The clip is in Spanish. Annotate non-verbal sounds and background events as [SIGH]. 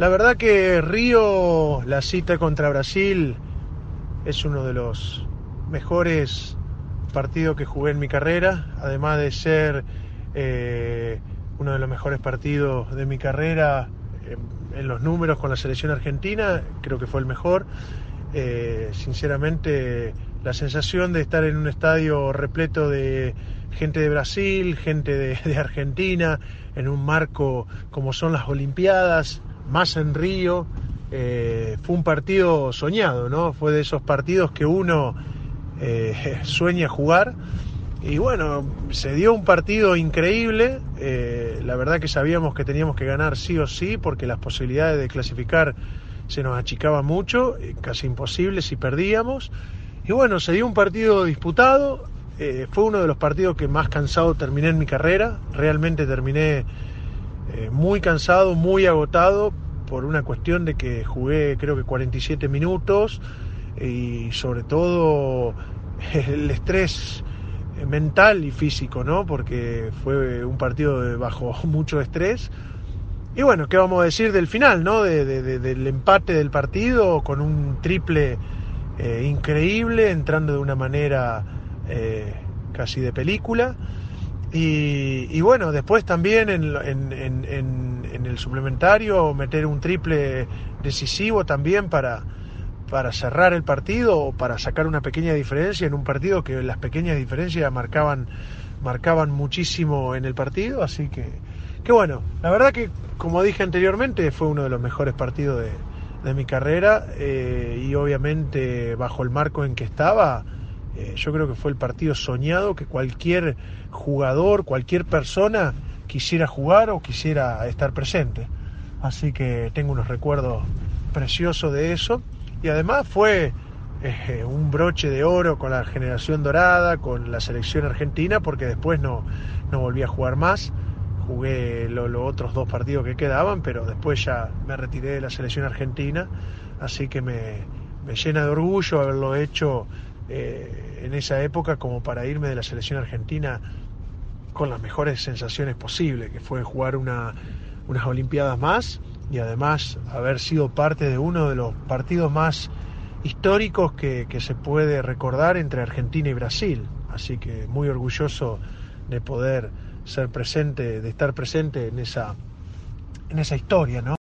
La verdad que Río, la cita contra Brasil, es uno de los mejores partidos que jugué en mi carrera, además de ser eh, uno de los mejores partidos de mi carrera en, en, los números con la selección argentina, creo que fue el mejor. Eh, sinceramente, la sensación de estar en un estadio repleto de gente de Brasil, gente de [LAUGHS] Argentina, en un marco como son las Olimpiadas, más en Río, eh, fue un partido soñado, ¿no? Fue de esos partidos que uno eh, [LAUGHS] sueña jugar. Y bueno, se dio un partido increíble. Eh, la verdad que sabíamos que teníamos que ganar sí o sí, porque las posibilidades de clasificar se nos achicaban mucho, casi imposible si perdíamos. Y bueno, se dio un partido disputado. Fue uno de los partidos que más cansado terminé en mi carrera. Realmente terminé muy cansado, muy agotado, por una cuestión de que jugué creo que 47 minutos y sobre todo [LAUGHS] el estrés mental y físico, ¿no? Porque fue un partido de bajo [LAUGHS] mucho estrés. Y bueno, ¿qué vamos a decir del final, ¿no? De, de, de, del empate del partido con un triple eh, increíble, entrando de una manera eh, casi de película. Y, y, bueno, después también en, en, en, en, el suplementario meter un triple decisivo también para, para cerrar el partido o para sacar una pequeña diferencia en un partido que las pequeñas diferencias marcaban, marcaban muchísimo en el partido. Así que, que bueno, la verdad que como dije anteriormente fue uno de los mejores partidos de, de mi carrera eh, y obviamente bajo el marco en que estaba eh, yo creo que fue el partido soñado que cualquier jugador, cualquier persona quisiera jugar o quisiera estar presente. Así que tengo unos recuerdos preciosos de eso. Y además fue eh, un broche de oro con la generación dorada, con la selección argentina, porque después no, no volví a jugar más. Jugué los lo otros dos partidos que quedaban, pero después ya me retiré de la selección argentina. Así que me, me llena de orgullo haberlo hecho eh, en esa época como para irme de la selección argentina con las mejores sensaciones posibles, que fue jugar una, unas Olimpiadas más y además haber sido parte de uno de los partidos más históricos que, que se puede recordar entre Argentina y Brasil. Así que muy orgulloso de poder ser presente, de estar presente en esa, en esa historia, ¿no?